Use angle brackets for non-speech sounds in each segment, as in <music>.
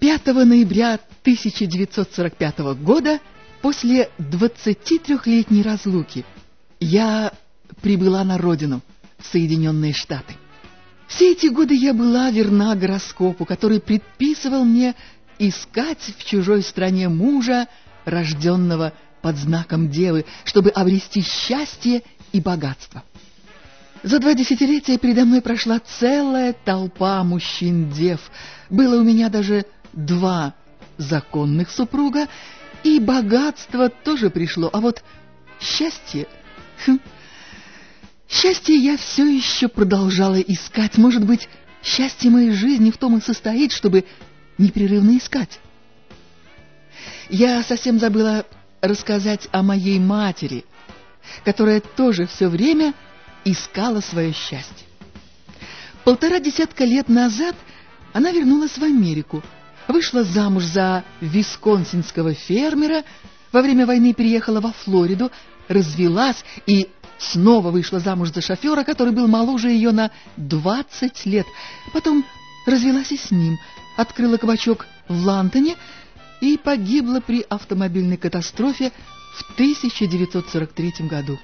5 ноября 1945 года, после 23-летней разлуки, я прибыла на родину, в Соединенные Штаты. Все эти годы я была верна гороскопу, который предписывал мне искать в чужой стране мужа, рожденного под знаком Девы, чтобы обрести счастье и богатство. За два десятилетия передо мной прошла целая толпа мужчин-дев. Было у меня даже два законных супруга, и богатство тоже пришло, а вот счастье... Хм, счастье я все еще продолжала искать. Может быть, счастье моей жизни в том и состоит, чтобы непрерывно искать. Я совсем забыла рассказать о моей матери, которая тоже все время искала свое счастье. Полтора десятка лет назад она вернулась в Америку, вышла замуж за висконсинского фермера, во время войны переехала во Флориду, развелась и снова вышла замуж за шофера, который был моложе ее на 20 лет. Потом развелась и с ним, открыла кабачок в Лантоне и погибла при автомобильной катастрофе в 1943 году.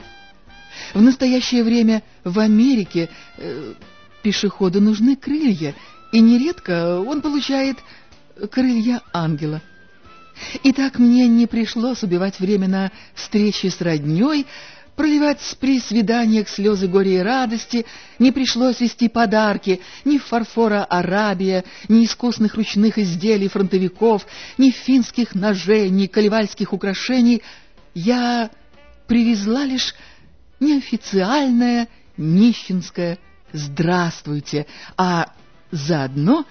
В настоящее время в Америке э, пешеходу нужны крылья, и нередко он получает крылья ангела. И так мне не пришлось убивать время на встречи с роднёй, проливать при свиданиях слезы горя и радости, не пришлось вести подарки ни фарфора Арабия, ни искусных ручных изделий фронтовиков, ни финских ножей, ни колевальских украшений. Я привезла лишь неофициальное нищенское «здравствуйте», а заодно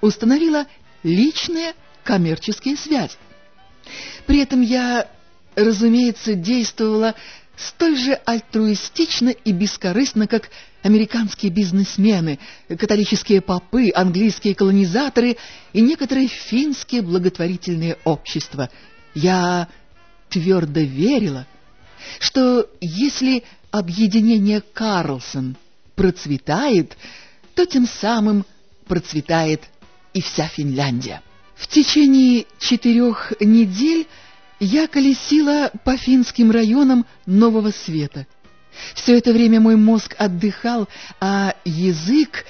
установила личные коммерческие связи. При этом я, разумеется, действовала столь же альтруистично и бескорыстно, как американские бизнесмены, католические попы, английские колонизаторы и некоторые финские благотворительные общества. Я твердо верила, что если объединение Карлсон процветает, то тем самым процветает и вся Финляндия. В течение четырех недель я колесила по финским районам Нового Света. Все это время мой мозг отдыхал, а язык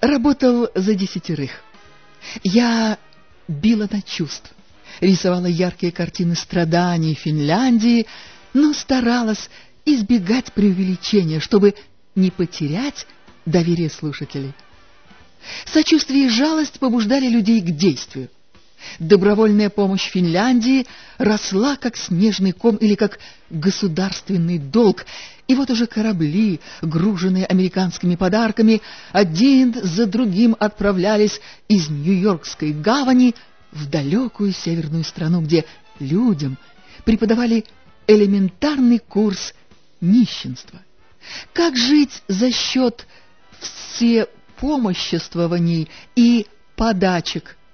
работал за десятерых. Я била на чувств, рисовала яркие картины страданий Финляндии, но старалась избегать преувеличения, чтобы не потерять доверие слушателей. Сочувствие и жалость побуждали людей к действию. Добровольная помощь Финляндии росла как снежный ком или как государственный долг, и вот уже корабли, груженные американскими подарками, один за другим отправлялись из Нью-Йоркской гавани в далекую северную страну, где людям преподавали элементарный курс нищенства. Как жить за счет всепомоществований и подачек –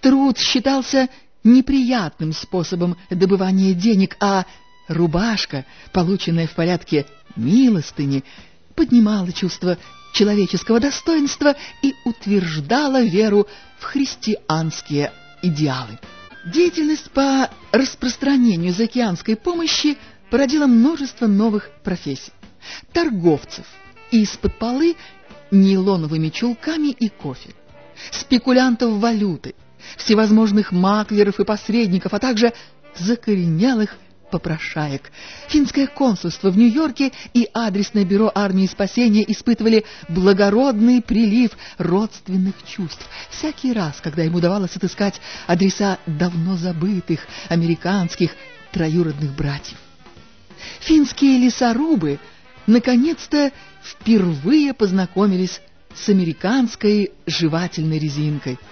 Труд считался неприятным способом добывания денег, а рубашка, полученная в порядке милостыни, поднимала чувство человеческого достоинства и утверждала веру в христианские идеалы. Деятельность по распространению заокеанской помощи породила множество новых профессий. Торговцев из-под полы нейлоновыми чулками и кофе, спекулянтов валютой, всевозможных маклеров и посредников, а также закоренелых попрошаек. Финское консульство в Нью-Йорке и адресное бюро армии спасения испытывали благородный прилив родственных чувств. Всякий раз, когда им удавалось отыскать адреса давно забытых американских троюродных братьев. Финские лесорубы наконец-то впервые познакомились с американской жевательной резинкой –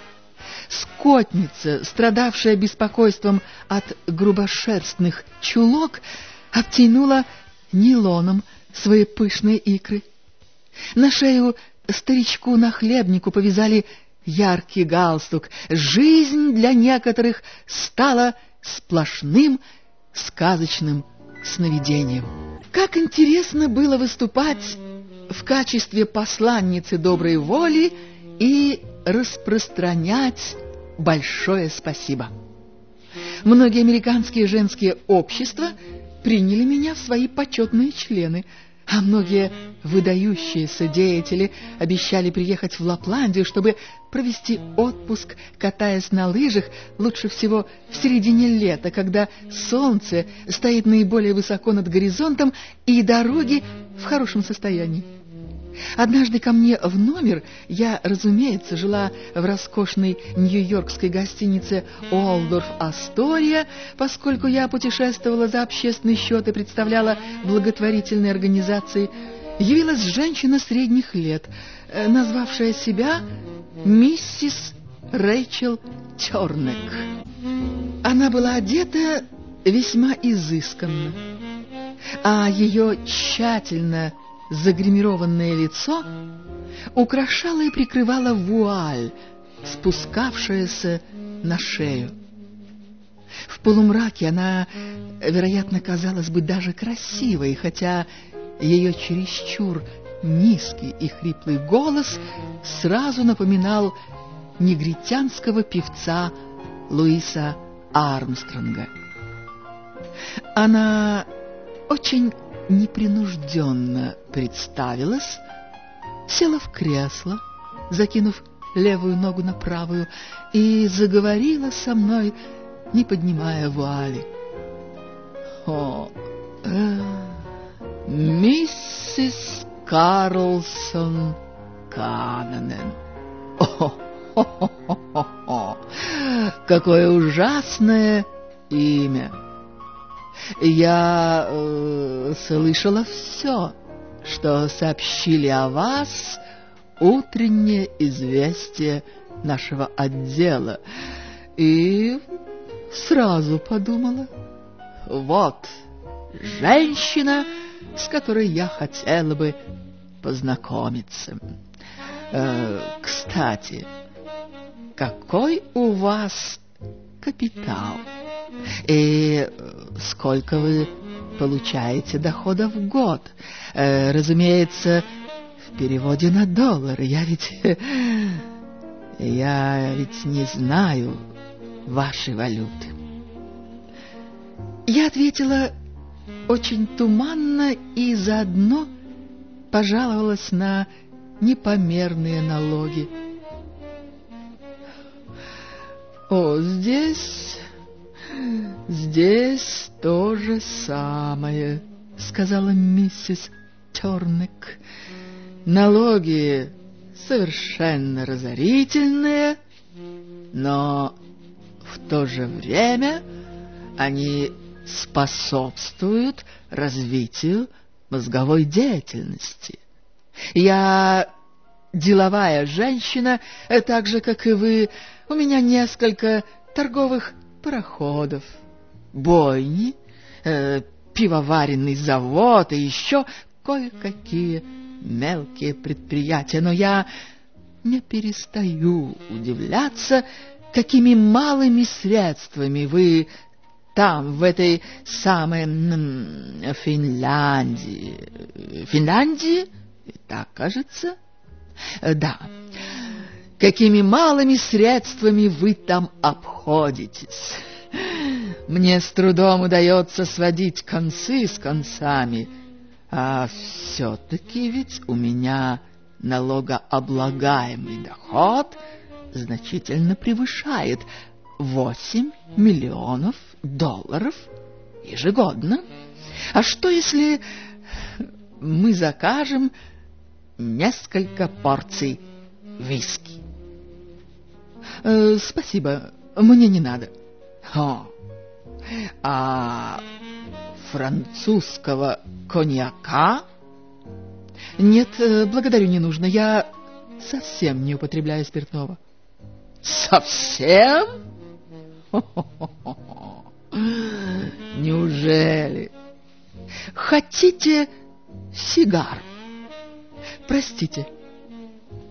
Скотница, страдавшая беспокойством от грубошерстных чулок, обтянула нейлоном свои пышные икры. На шею старичку-нахлебнику повязали яркий галстук. Жизнь для некоторых стала сплошным сказочным сновидением. Как интересно было выступать в качестве посланницы доброй воли и распространять большое спасибо. Многие американские женские общества приняли меня в свои почетные члены, а многие выдающиеся деятели обещали приехать в Лапландию, чтобы провести отпуск, катаясь на лыжах, лучше всего в середине лета, когда солнце стоит наиболее высоко над горизонтом и дороги в хорошем состоянии. Однажды ко мне в номер, я, разумеется, жила в роскошной нью-йоркской гостинице «Олдорф Астория», поскольку я путешествовала за общественный счет и представляла благотворительные организации, явилась женщина средних лет, э, назвавшая себя миссис Рэйчел Тернек. Она была одета весьма изысканно, а ее тщательно загримированное лицо украшала и прикрывала вуаль, спускавшаяся на шею. В полумраке она, вероятно, казалась бы даже красивой, хотя ее чересчур низкий и хриплый голос сразу напоминал негритянского певца Луиса Армстронга. Она очень непринужденно представилась, села в кресло, закинув левую ногу на правую, и заговорила со мной, не поднимая вуали. «О, э, миссис Карлсон Кананен! О, о, о, о, о, какое ужасное имя!» Я э, слышала все, что сообщили о вас утреннее известие нашего отдела, и сразу подумала, вот женщина, с которой я хотела бы познакомиться. Э, кстати, какой у вас капитал? И сколько вы получаете дохода в год? Э, разумеется, в переводе на доллары. Я ведь... <laughs> Я ведь не знаю вашей валюты. Я ответила очень туманно и заодно пожаловалась на непомерные налоги. О, здесь «Здесь то же самое», — сказала миссис Тернек. «Налоги совершенно разорительные, но в то же время они способствуют развитию мозговой деятельности. Я деловая женщина, так же, как и вы, у меня несколько торговых пароходов, бойни, э, пивоваренный завод и еще кое-какие мелкие предприятия. Но я не перестаю удивляться, какими малыми средствами вы там, в этой самой Финляндии. Финляндии? Так, кажется? Э, да какими малыми средствами вы там обходитесь. Мне с трудом удается сводить концы с концами, а все-таки ведь у меня налогооблагаемый доход значительно превышает 8 миллионов долларов ежегодно. А что, если мы закажем несколько порций виски? Э, спасибо, мне не надо. О, а французского коньяка? Нет, э, благодарю, не нужно. Я совсем не употребляю спиртного. Совсем? <laughs> Неужели? Хотите сигар? Простите,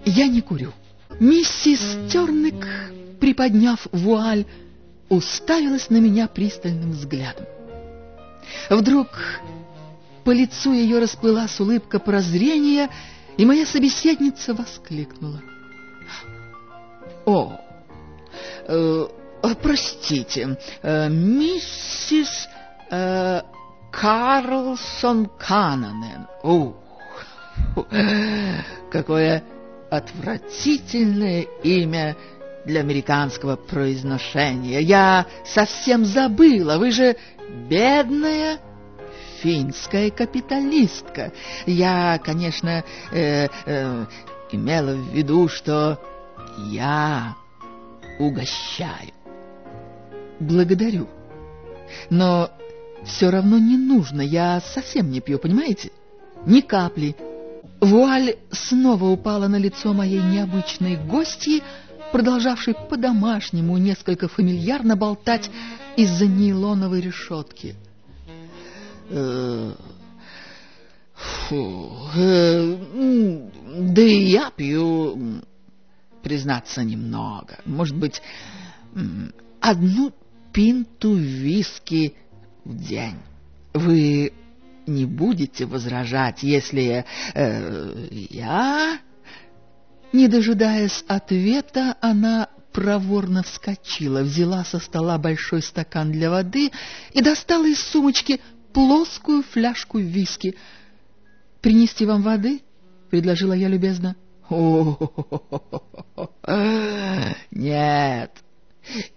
я не курю. Миссис Терник, приподняв вуаль, уставилась на меня пристальным взглядом. Вдруг по лицу ее расплылась улыбка прозрения, и моя собеседница воскликнула. «О, э, простите, э, миссис э, Карлсон Канонен. Ух, <laughs> какое отвратительное имя для американского произношения. Я совсем забыла, вы же бедная финская капиталистка. Я, конечно, э, э, имела в виду, что я угощаю. Благодарю. Но все равно не нужно, я совсем не пью, понимаете? Ни капли. Вуаль снова упала на лицо моей необычной гостьи, продолжавшей по-домашнему несколько фамильярно болтать из-за нейлоновой решетки. Э, э, да и я пью, признаться, немного. Может быть, одну пинту виски в день. Вы не будете возражать, если э, я... Не дожидаясь ответа, она проворно вскочила, взяла со стола большой стакан для воды и достала из сумочки плоскую фляжку виски. «Принести вам воды?» — предложила я любезно. «О, нет,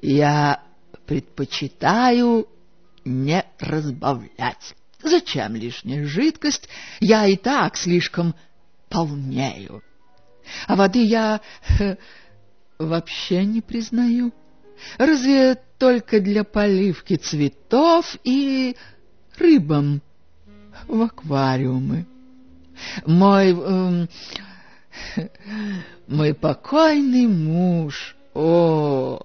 я предпочитаю не разбавлять. Зачем лишняя жидкость? Я и так слишком полнею. А воды я вообще не признаю. Разве только для поливки цветов и рыбам в аквариумы. Мой... Э, мой покойный муж... О,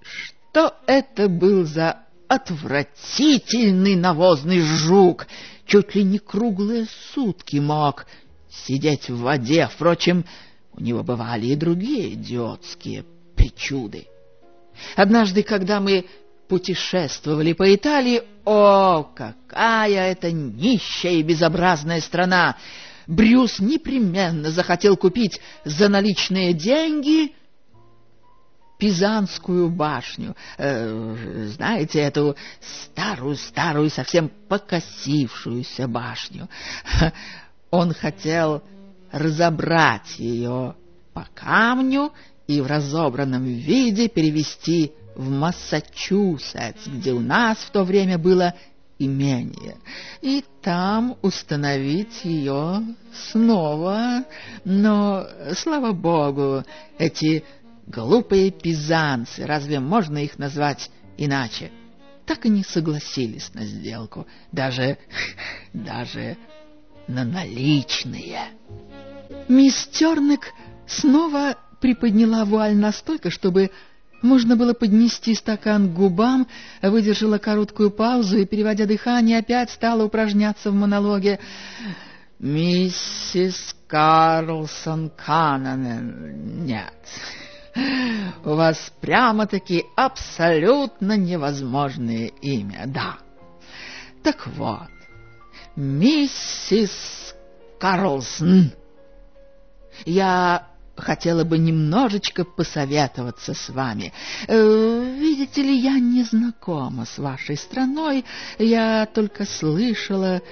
что это был за отвратительный навозный жук! Чуть ли не круглые сутки мог сидеть в воде. Впрочем, у него бывали и другие идиотские причуды. Однажды, когда мы путешествовали по Италии, о, какая это нищая и безобразная страна! Брюс непременно захотел купить за наличные деньги Пизанскую башню. Э, знаете, эту старую-старую, совсем покосившуюся башню. <laughs> Он хотел разобрать ее по камню и в разобранном виде перевести в Массачусетс, где у нас в то время было имение, и там установить ее снова. Но, слава богу, эти глупые пизанцы, разве можно их назвать иначе, так и не согласились на сделку, даже, <laughs> даже на наличные. Мисс Тернек снова приподняла вуаль настолько, чтобы можно было поднести стакан к губам, выдержала короткую паузу и, переводя дыхание, опять стала упражняться в монологе. «Миссис Карлсон Канонен, нет, у вас прямо-таки абсолютно невозможное имя, да. Так вот, миссис Карлсон, я хотела бы немножечко посоветоваться с вами. Э, видите ли, я не знакома с вашей страной, я только слышала,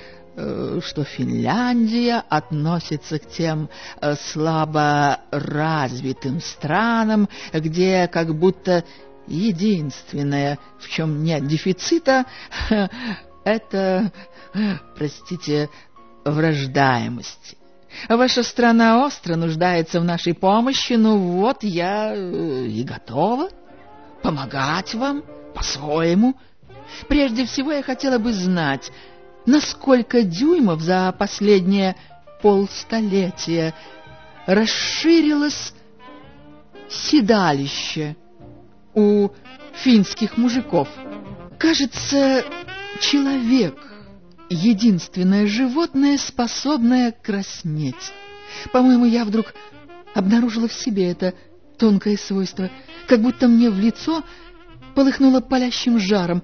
что Финляндия относится к тем э, слабо развитым странам, где как будто единственное, в чем нет дефицита, <laughs> это, простите, враждаемость. Ваша страна остро нуждается в нашей помощи, ну вот я э, и готова помогать вам по-своему. Прежде всего я хотела бы знать, насколько дюймов за последнее полстолетия расширилось седалище у финских мужиков. Кажется, человек единственное животное, способное краснеть. По-моему, я вдруг обнаружила в себе это тонкое свойство, как будто мне в лицо полыхнуло палящим жаром.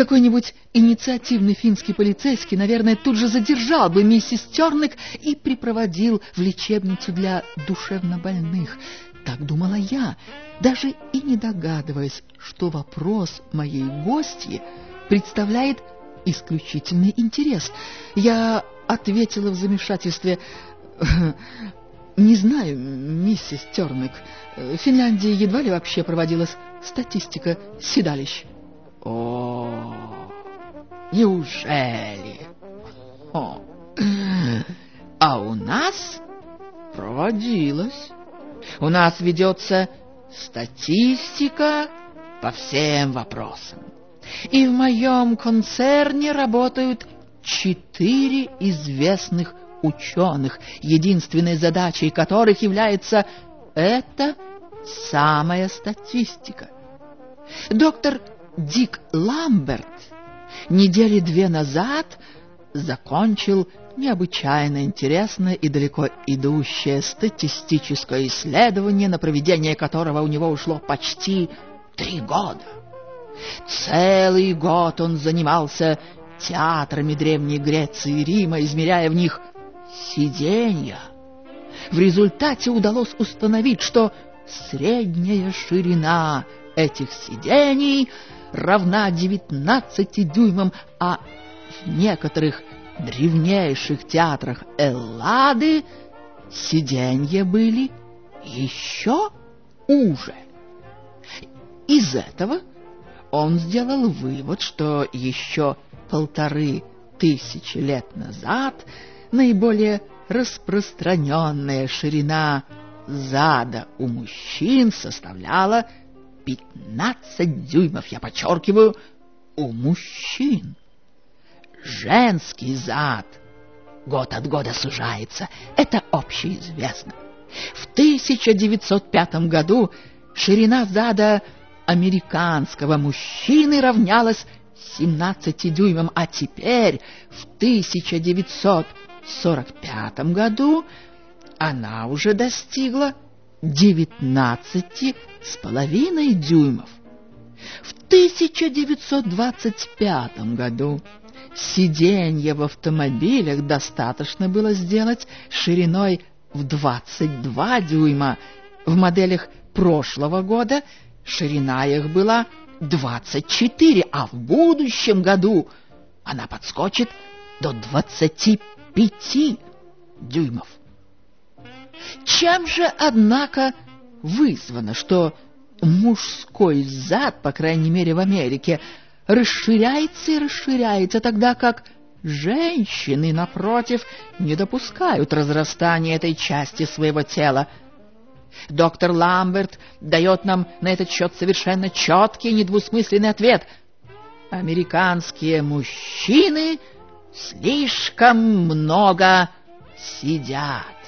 Какой-нибудь инициативный финский полицейский, наверное, тут же задержал бы миссис Тернек и припроводил в лечебницу для душевнобольных. Так думала я, даже и не догадываясь, что вопрос моей гости представляет исключительный интерес. Я ответила в замешательстве... Не знаю, миссис Терник, в Финляндии едва ли вообще проводилась статистика седалищ. Неужели? О, а у нас проводилась. У нас ведется статистика по всем вопросам. И в моем концерне работают четыре известных ученых, единственной задачей которых является эта самая статистика. Доктор Дик Ламберт недели две назад закончил необычайно интересное и далеко идущее статистическое исследование, на проведение которого у него ушло почти три года. Целый год он занимался театрами Древней Греции и Рима, измеряя в них сиденья. В результате удалось установить, что средняя ширина этих сидений равна 19 дюймам, а в некоторых древнейших театрах Эллады сиденья были еще уже. Из этого он сделал вывод, что еще полторы тысячи лет назад наиболее распространенная ширина зада у мужчин составляла 15 дюймов, я подчеркиваю, у мужчин женский зад год от года сужается. Это общеизвестно. В 1905 году ширина зада американского мужчины равнялась 17 дюймам, а теперь, в 1945 году, она уже достигла 19 с половиной дюймов. В 1925 году сиденье в автомобилях достаточно было сделать шириной в 22 дюйма. В моделях прошлого года ширина их была 24, а в будущем году она подскочит до 25 дюймов. Чем же, однако, вызвано, что мужской зад, по крайней мере в Америке, расширяется и расширяется, тогда как женщины, напротив, не допускают разрастания этой части своего тела. Доктор Ламберт дает нам на этот счет совершенно четкий и недвусмысленный ответ. Американские мужчины слишком много сидят.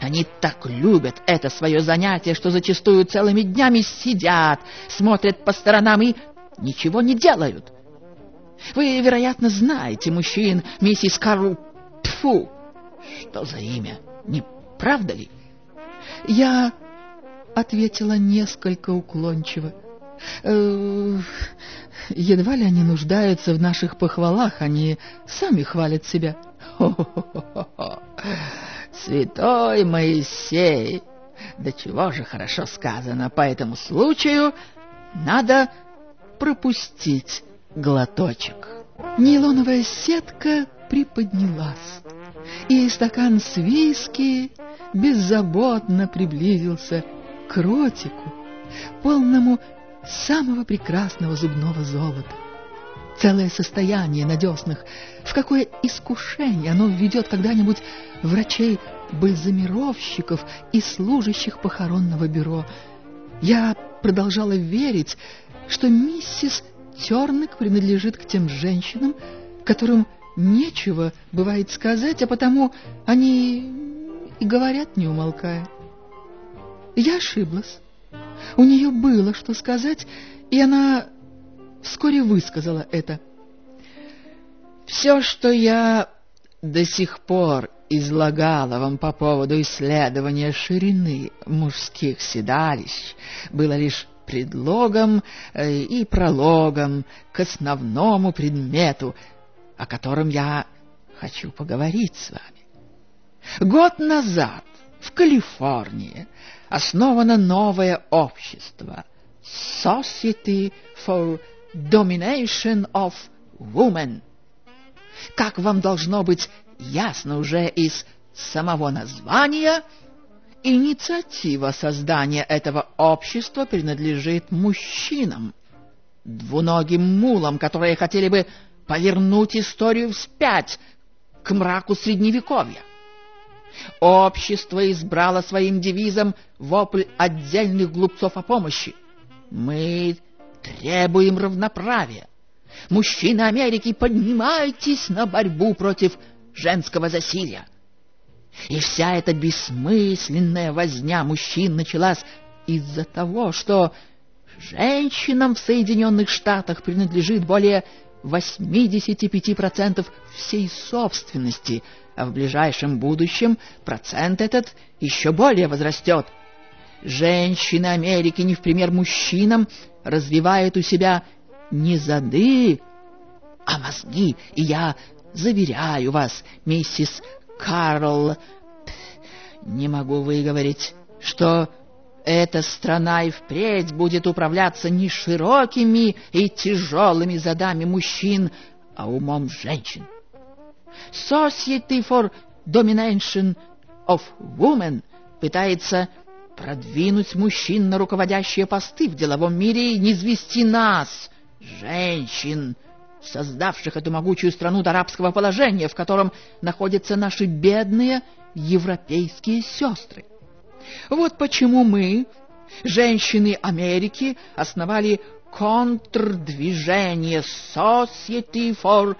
Они так любят это свое занятие, что зачастую целыми днями сидят, смотрят по сторонам и ничего не делают. Вы, вероятно, знаете мужчин, миссис Карл... Тьфу! Что за имя? Не правда ли? Я ответила несколько уклончиво. Э, едва ли они нуждаются в наших похвалах, они сами хвалят себя. Хо-хо-хо-хо! Святой Моисей! Да чего же хорошо сказано по этому случаю, надо пропустить глоточек. Нейлоновая сетка приподнялась, и стакан с виски беззаботно приблизился к ротику, полному самого прекрасного зубного золота. Целое состояние надесных. В какое искушение оно введет когда-нибудь врачей-бальзамировщиков и служащих похоронного бюро. Я продолжала верить, что миссис Тернек принадлежит к тем женщинам, которым нечего бывает сказать, а потому они и говорят, не умолкая. Я ошиблась. У нее было что сказать, и она вскоре высказала это. «Все, что я до сих пор излагала вам по поводу исследования ширины мужских седалищ, было лишь предлогом э, и прологом к основному предмету, о котором я хочу поговорить с вами. Год назад в Калифорнии основано новое общество Society for Domination of Women. Как вам должно быть ясно уже из самого названия, инициатива создания этого общества принадлежит мужчинам, двуногим мулам, которые хотели бы повернуть историю вспять к мраку Средневековья. Общество избрало своим девизом вопль отдельных глупцов о помощи. Мы требуем равноправия. Мужчины Америки, поднимайтесь на борьбу против женского засилья. И вся эта бессмысленная возня мужчин началась из-за того, что женщинам в Соединенных Штатах принадлежит более 85% всей собственности, а в ближайшем будущем процент этот еще более возрастет. Женщины Америки, не в пример мужчинам, развивают у себя не зады, а мозги, и я заверяю вас, миссис Карл, не могу выговорить, что эта страна и впредь будет управляться не широкими и тяжелыми задами мужчин, а умом женщин. Society for Domination of Women пытается продвинуть мужчин на руководящие посты в деловом мире и не нас, женщин, создавших эту могучую страну до рабского положения, в котором находятся наши бедные европейские сестры. Вот почему мы, женщины Америки, основали контрдвижение Society for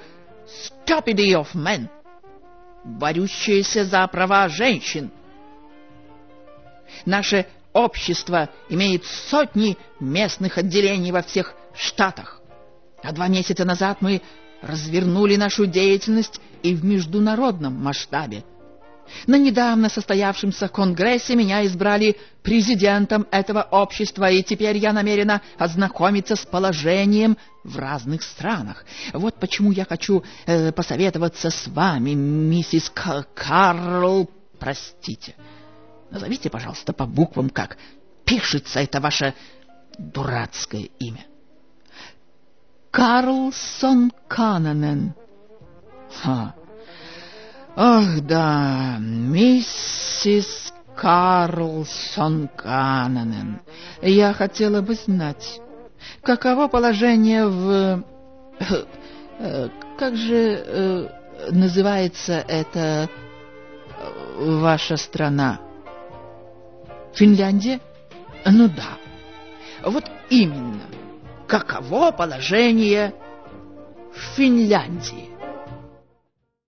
Stupidity of Men, борющееся за права женщин. Наше общество имеет сотни местных отделений во всех штатах. А два месяца назад мы развернули нашу деятельность и в международном масштабе. На недавно состоявшемся конгрессе меня избрали президентом этого общества, и теперь я намерена ознакомиться с положением в разных странах. Вот почему я хочу э, посоветоваться с вами, миссис К Карл. Простите. Назовите, пожалуйста, по буквам, как пишется это ваше дурацкое имя. Карлсон Кананен. Ха. Ах да, миссис Карлсон Кананен. Я хотела бы знать, каково положение в... Э, как же э, называется это ваша страна? Финляндия? Ну да. Вот именно. Каково положение в Финляндии?